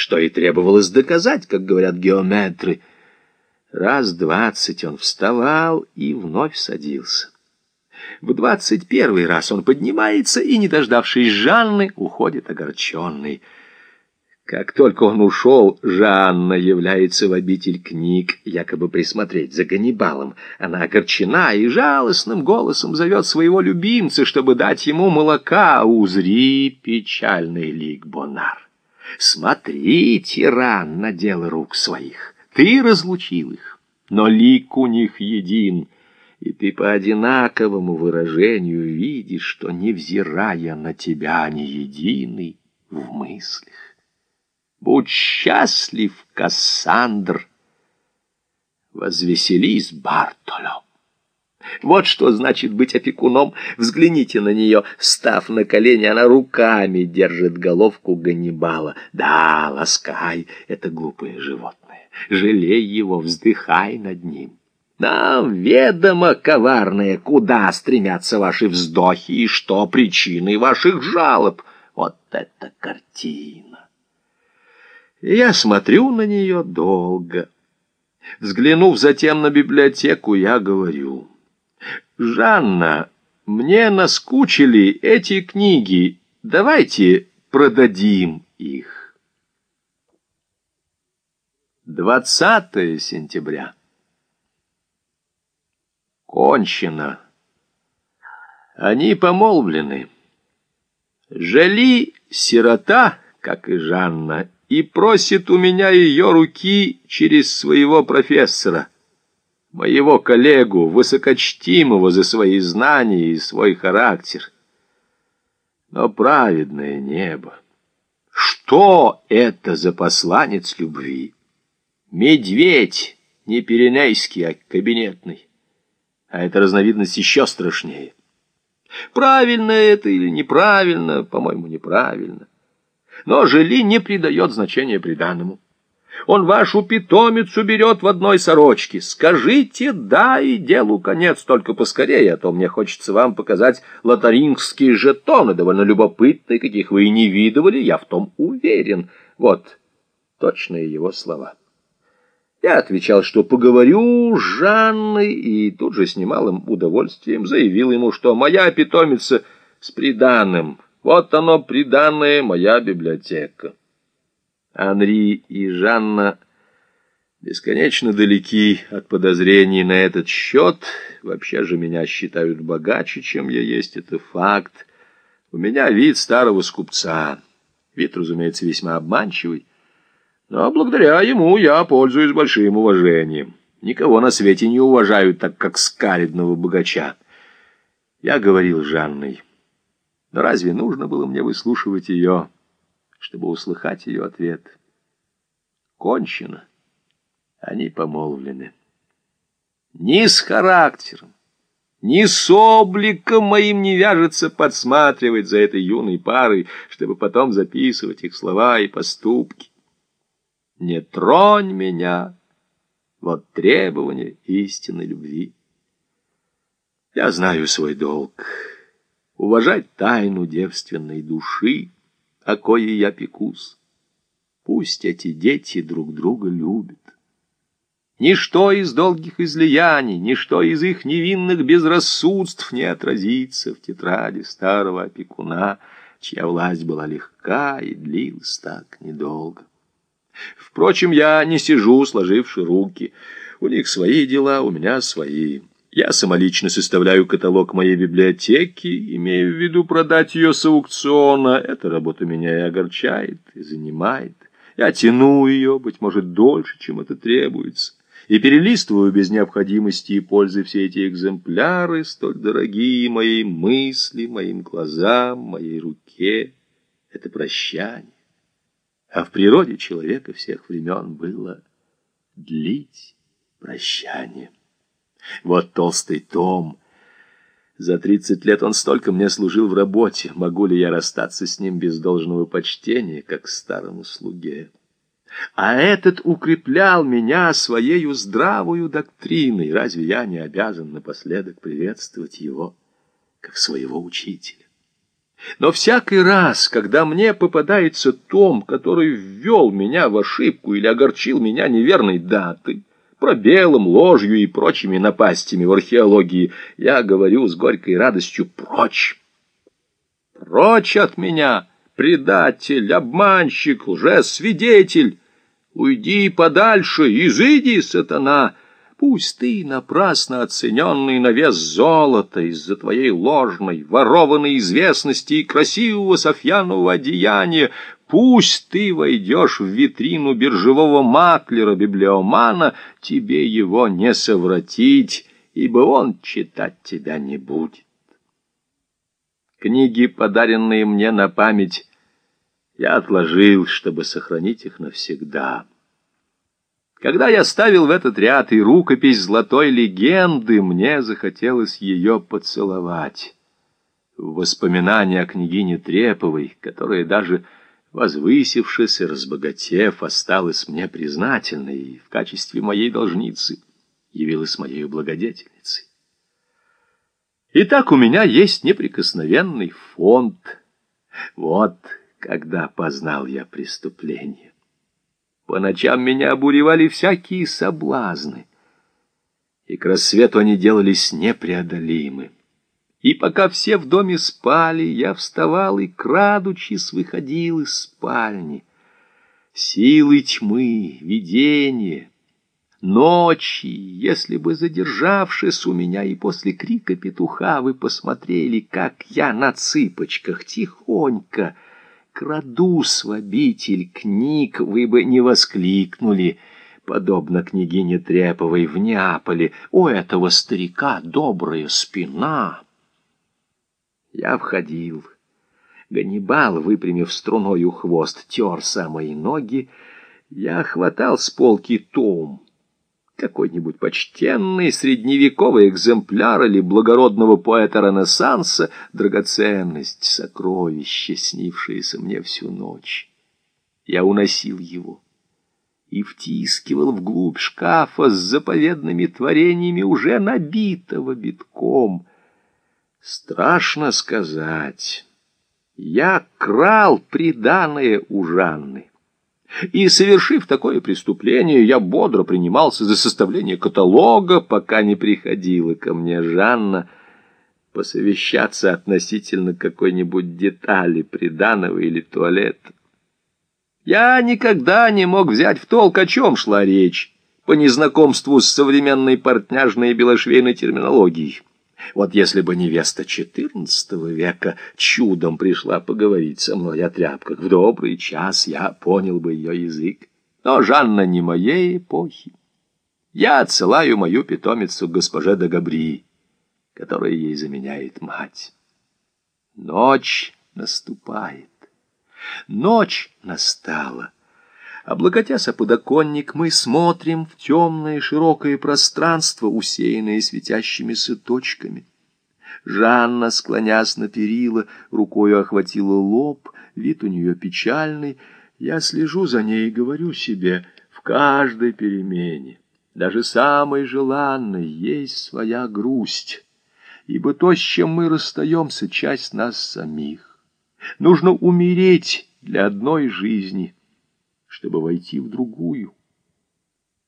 что и требовалось доказать, как говорят геометры. Раз двадцать он вставал и вновь садился. В двадцать первый раз он поднимается и, не дождавшись Жанны, уходит огорченный. Как только он ушел, Жанна является в обитель книг, якобы присмотреть за Ганнибалом. Она огорчена и жалостным голосом зовет своего любимца, чтобы дать ему молока. Узри печальный лик Бонар. Смотри, тиран, на дело рук своих. Ты разлучил их, но лик у них един — и ты по одинаковому выражению видишь, что, невзирая на тебя, не единый в мыслях. Будь счастлив, Кассандр, возвеселись, Бартоло. Вот что значит быть опекуном. Взгляните на нее. Став на колени, она руками держит головку Ганнибала. Да, ласкай это глупое животное. Жалей его, вздыхай над ним. Нам ведомо, коварное, куда стремятся ваши вздохи и что причиной ваших жалоб. Вот это картина! Я смотрю на нее долго. Взглянув затем на библиотеку, я говорю, «Жанна, мне наскучили эти книги, давайте продадим их». 20 сентября кончено. Они помолвлены. Жали сирота, как и Жанна, и просит у меня ее руки через своего профессора, моего коллегу, высокочтимого за свои знания и свой характер. Но праведное небо! Что это за посланец любви? Медведь, не пиренейский, а кабинетный а эта разновидность еще страшнее. Правильно это или неправильно, по-моему, неправильно. Но Жили не придает значения приданному. Он вашу питомицу берет в одной сорочке. Скажите «да» и делу конец, только поскорее, а то мне хочется вам показать лотарингские жетоны, довольно любопытные, каких вы и не видывали, я в том уверен. Вот точные его слова. Я отвечал, что поговорю с Жанной, и тут же с немалым удовольствием заявил ему, что моя питомица с приданным. Вот оно, приданное, моя библиотека. Анри и Жанна бесконечно далеки от подозрений на этот счет. Вообще же меня считают богаче, чем я есть, это факт. У меня вид старого скупца. Вид, разумеется, весьма обманчивый. Но благодаря ему я пользуюсь большим уважением. Никого на свете не уважают так, как скаридного богача. Я говорил Жанной, но разве нужно было мне выслушивать ее, чтобы услыхать ее ответ? Кончено. Они помолвлены. Ни с характером, ни с обликом моим не вяжется подсматривать за этой юной парой, чтобы потом записывать их слова и поступки. Не тронь меня. Вот требование истинной любви. Я знаю свой долг. Уважать тайну девственной души, о коей я пекусь. Пусть эти дети друг друга любят. Ничто из долгих излияний, ничто из их невинных безрассудств не отразится в тетради старого опекуна, чья власть была легка и длилась так недолго. Впрочем, я не сижу, сложивши руки. У них свои дела, у меня свои. Я самолично составляю каталог моей библиотеки, имею в виду продать ее с аукциона. Эта работа меня и огорчает, и занимает. Я тяну ее, быть может, дольше, чем это требуется, и перелистываю без необходимости и пользы все эти экземпляры, столь дорогие моей мысли, моим глазам, моей руке. Это прощание а в природе человека всех времен было длить прощание. Вот толстый том. За тридцать лет он столько мне служил в работе. Могу ли я расстаться с ним без должного почтения, как старому слуге? А этот укреплял меня своею здравую доктриной. Разве я не обязан напоследок приветствовать его, как своего учителя? Но всякий раз, когда мне попадается том, который ввел меня в ошибку или огорчил меня неверной датой, пробелом, ложью и прочими напастями в археологии, я говорю с горькой радостью «прочь». Прочь от меня, предатель, обманщик, лжесвидетель. Уйди подальше, изыди, сатана, Пусть ты, напрасно оцененный на вес золота из-за твоей ложной, ворованной известности и красивого софьянового одеяния, пусть ты войдешь в витрину биржевого маклера-библиомана, тебе его не совратить, ибо он читать тебя не будет. Книги, подаренные мне на память, я отложил, чтобы сохранить их навсегда. Когда я ставил в этот ряд и рукопись золотой легенды, мне захотелось ее поцеловать. Воспоминания о княгине Треповой, которая даже возвысившись и разбогатев, осталась мне признательной и в качестве моей должницы явилась моей благодетельницей. Итак, у меня есть неприкосновенный фонд. Вот когда познал я преступление. По ночам меня обуревали всякие соблазны, и к рассвету они делались непреодолимы. И пока все в доме спали, я вставал и, крадучись, выходил из спальни. Силы тьмы, видения, ночи, если бы, задержавшись у меня и после крика петуха, вы посмотрели, как я на цыпочках тихонько крадусь в обитель книг, вы бы не воскликнули, подобно княгине Треповой в Неаполе, «У этого старика добрая спина!» Я входил. Ганнибал, выпрямив струною хвост, тер самые ноги. Я хватал с полки том какой-нибудь почтенный средневековый экземпляр или благородного поэта Ренессанса, драгоценность, сокровище, снившееся мне всю ночь. Я уносил его и втискивал вглубь шкафа с заповедными творениями, уже набитого битком. Страшно сказать, я крал приданое у Жанны. И, совершив такое преступление, я бодро принимался за составление каталога, пока не приходила ко мне Жанна посовещаться относительно какой-нибудь детали приданого или туалета. Я никогда не мог взять в толк, о чем шла речь, по незнакомству с современной портняжной и белошвейной терминологией. Вот если бы невеста XIV века чудом пришла поговорить со мной о тряпках в добрый час, я понял бы ее язык. Но Жанна не моей эпохи. Я отсылаю мою питомицу госпоже де Габри, которая ей заменяет мать. Ночь наступает. Ночь настала. Облокотясь о подоконник, мы смотрим в темное широкое пространство, усеянное светящимися точками. Жанна, склонясь на перила, рукою охватила лоб, вид у нее печальный. Я слежу за ней и говорю себе, в каждой перемене, даже самой желанной, есть своя грусть, ибо то, с чем мы расстаемся, часть нас самих. Нужно умереть для одной жизни — чтобы войти в другую.